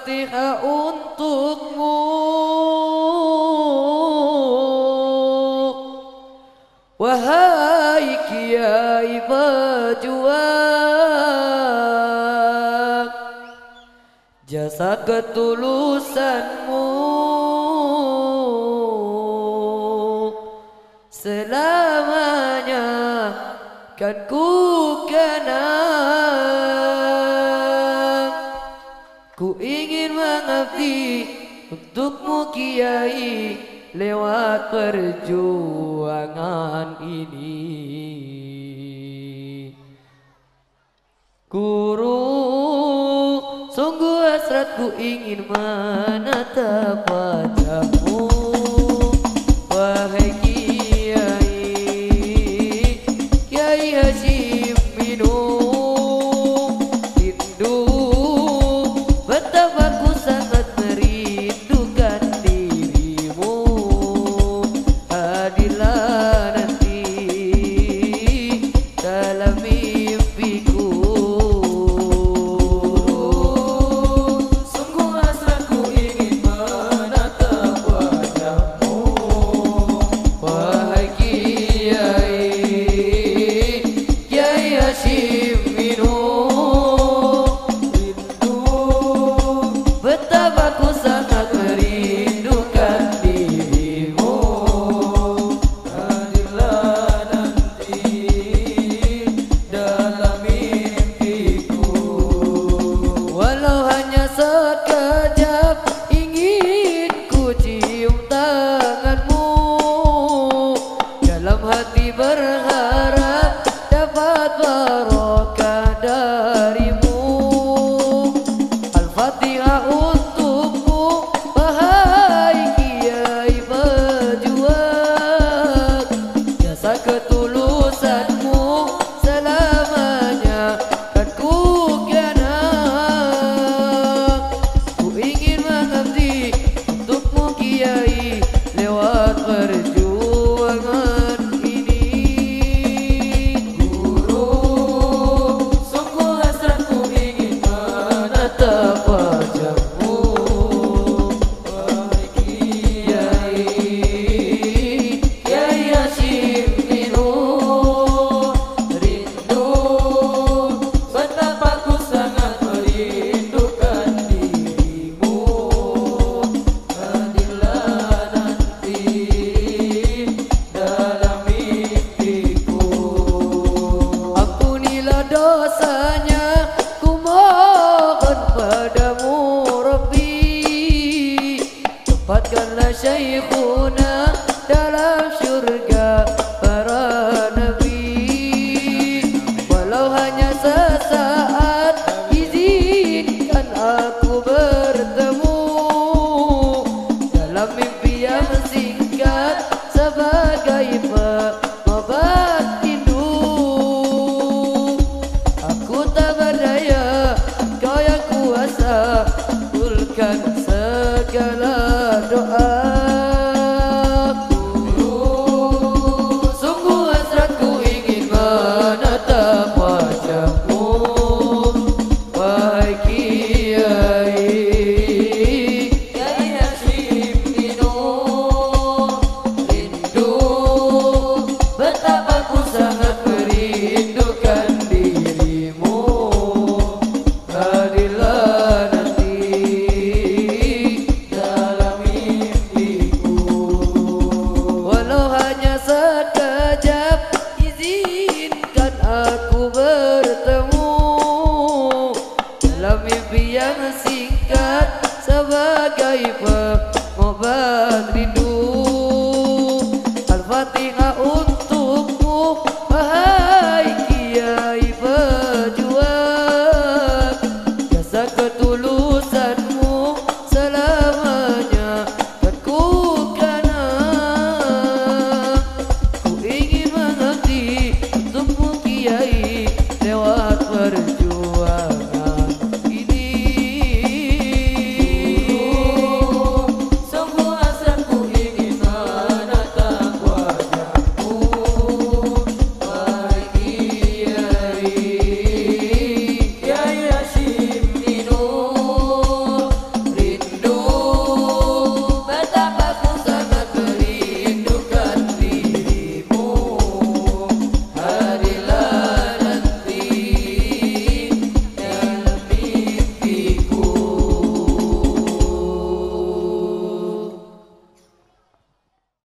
Al-Fatihah untukmu. Wahai Kiai Bajuang Jasa ketulusanmu. Selamanya kan ku kenal. Ku ingin mengerti untukmu kiai lewat perjuangan ini. Guru sungguh hasratku ingin menatap wajahmu. a Tempatkanlah syaikhuna dalam syurga para nabi. Walau hanya sesaat izinkan aku bertemu. Dalam mimpi yang singkat sebagai pemobat rindu. Aku tak berdaya kau yang kuasa Bukan segala gave her